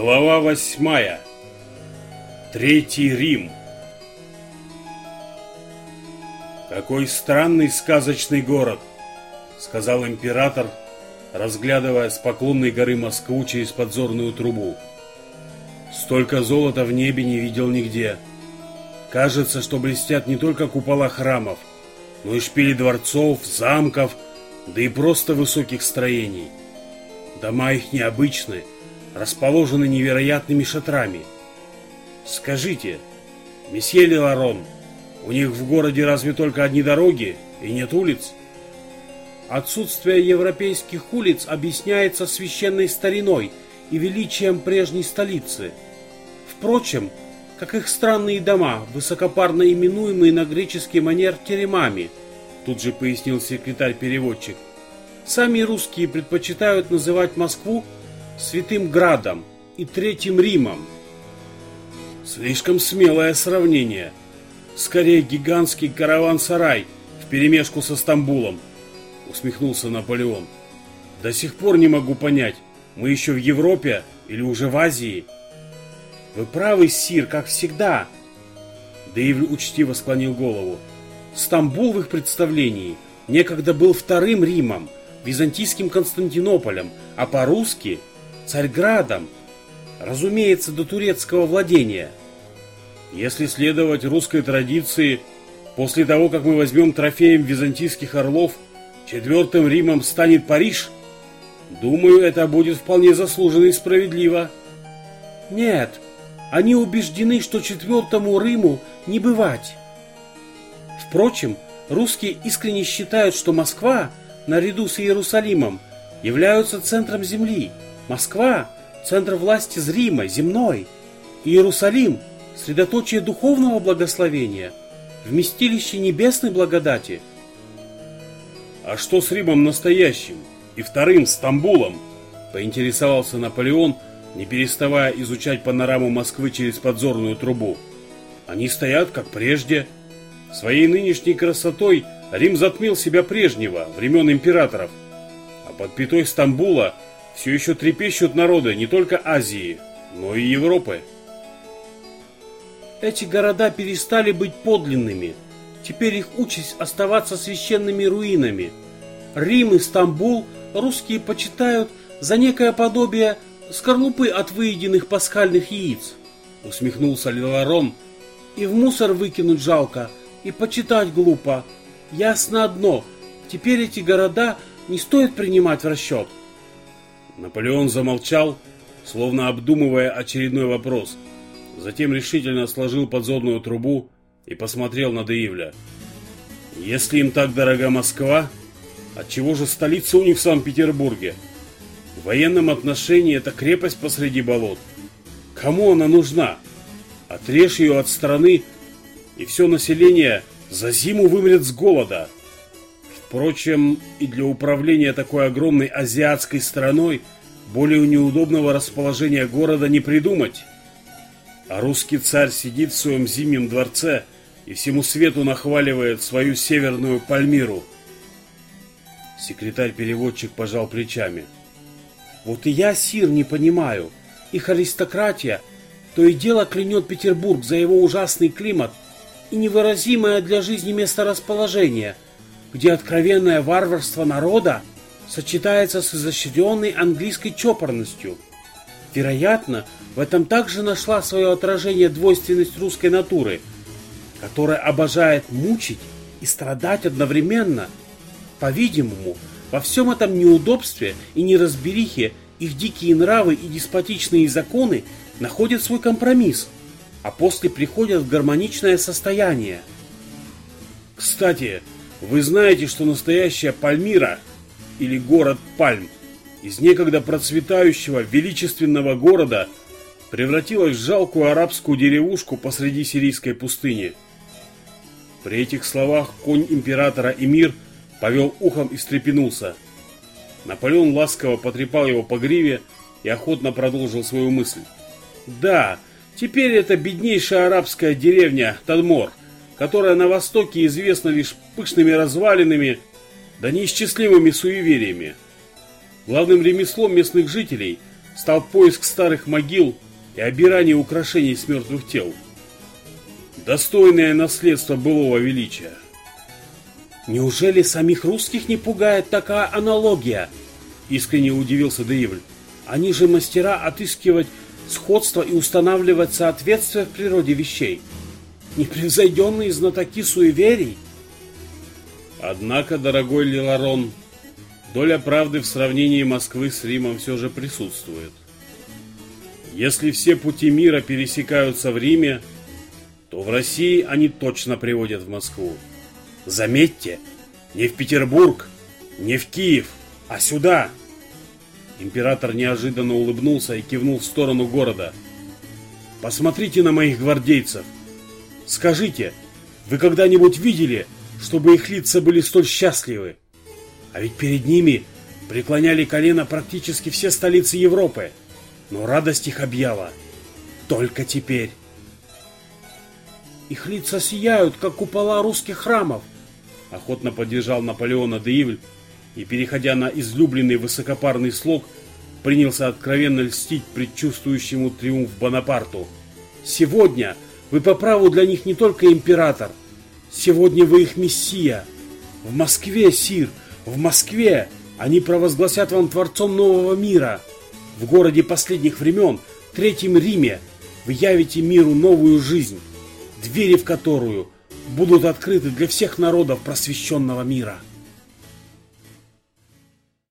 Глава восьмая. Третий Рим. Какой странный сказочный город, сказал император, разглядывая с поклонной горы Москву через подзорную трубу. Столько золота в небе не видел нигде. Кажется, что блестят не только купола храмов, но и шпили дворцов, замков, да и просто высоких строений. Дома их необычны, расположены невероятными шатрами. Скажите, месье Леларон, у них в городе разве только одни дороги и нет улиц? Отсутствие европейских улиц объясняется священной стариной и величием прежней столицы. Впрочем, как их странные дома, высокопарно именуемые на греческий манер теремами, тут же пояснил секретарь-переводчик. Сами русские предпочитают называть Москву Святым Градом и Третьим Римом. Слишком смелое сравнение. Скорее гигантский караван-сарай вперемешку со Стамбулом, усмехнулся Наполеон. До сих пор не могу понять, мы еще в Европе или уже в Азии? Вы правы, Сир, как всегда. Дэйв учтиво склонил голову. Стамбул в их представлении некогда был вторым Римом, византийским Константинополем, а по-русски Царьградом, разумеется, до турецкого владения. Если следовать русской традиции, после того, как мы возьмем трофеем византийских орлов, четвертым Римом станет Париж, думаю, это будет вполне заслуженно и справедливо. Нет, они убеждены, что четвертому Риму не бывать. Впрочем, русские искренне считают, что Москва, наряду с Иерусалимом, являются центром земли – Москва – центр власти зримой, земной. Иерусалим – средоточие духовного благословения, вместилище небесной благодати. А что с Римом настоящим и вторым Стамбулом? Поинтересовался Наполеон, не переставая изучать панораму Москвы через подзорную трубу. Они стоят, как прежде. Своей нынешней красотой Рим затмил себя прежнего, времен императоров. А под пятой Стамбула – все еще трепещут народы не только Азии, но и Европы. Эти города перестали быть подлинными. Теперь их участь оставаться священными руинами. Рим и Стамбул русские почитают за некое подобие скорлупы от выеденных пасхальных яиц. Усмехнулся Лиларон. И в мусор выкинуть жалко, и почитать глупо. Ясно одно, теперь эти города не стоит принимать в расчет. Наполеон замолчал, словно обдумывая очередной вопрос. Затем решительно сложил подзорную трубу и посмотрел на Деивля. «Если им так дорога Москва, отчего же столица у них в Санкт-Петербурге? В военном отношении это крепость посреди болот. Кому она нужна? Отрежь ее от страны, и все население за зиму вымрет с голода». Впрочем, и для управления такой огромной азиатской страной более неудобного расположения города не придумать. А русский царь сидит в своем зимнем дворце и всему свету нахваливает свою северную Пальмиру. Секретарь-переводчик пожал плечами. Вот и я, Сир, не понимаю. Их аристократия то и дело клянет Петербург за его ужасный климат и невыразимое для жизни месторасположение – где откровенное варварство народа сочетается с изощренной английской чопорностью. Вероятно, в этом также нашла свое отражение двойственность русской натуры, которая обожает мучить и страдать одновременно. По-видимому, во всем этом неудобстве и неразберихе их дикие нравы и деспотичные законы находят свой компромисс, а после приходят в гармоничное состояние. Кстати, вы знаете, что настоящая Пальмира, или город Пальм, из некогда процветающего величественного города превратилась в жалкую арабскую деревушку посреди сирийской пустыни. При этих словах конь императора Эмир повел ухом и встрепенулся. Наполеон ласково потрепал его по гриве и охотно продолжил свою мысль. Да, теперь это беднейшая арабская деревня Тадмор – которая на Востоке известна лишь пышными развалинами да неисчислимыми суевериями. Главным ремеслом местных жителей стал поиск старых могил и обирание украшений с мертвых тел. Достойное наследство былого величия. Неужели самих русских не пугает такая аналогия? Искренне удивился Деивль. Они же мастера отыскивать сходство и устанавливать соответствие в природе вещей. Непревзойденные знатоки суеверий. Однако, дорогой Лиларон, доля правды в сравнении Москвы с Римом все же присутствует. Если все пути мира пересекаются в Риме, то в России они точно приводят в Москву. Заметьте, не в Петербург, не в Киев, а сюда. Император неожиданно улыбнулся и кивнул в сторону города. Посмотрите на моих гвардейцев. Скажите, вы когда-нибудь видели, чтобы их лица были столь счастливы? А ведь перед ними преклоняли колено практически все столицы Европы. Но радость их объяла. Только теперь. Их лица сияют, как купола русских храмов. Охотно поддержал Наполеона Деивль и, переходя на излюбленный высокопарный слог, принялся откровенно льстить предчувствующему триумф Бонапарту. «Сегодня вы по праву для них не только император. Сегодня вы их мессия. В Москве, Сир, в Москве они провозгласят вам Творцом нового мира. В городе последних времен, Третьем Риме, вы явите миру новую жизнь, двери в которую будут открыты для всех народов просвещенного мира».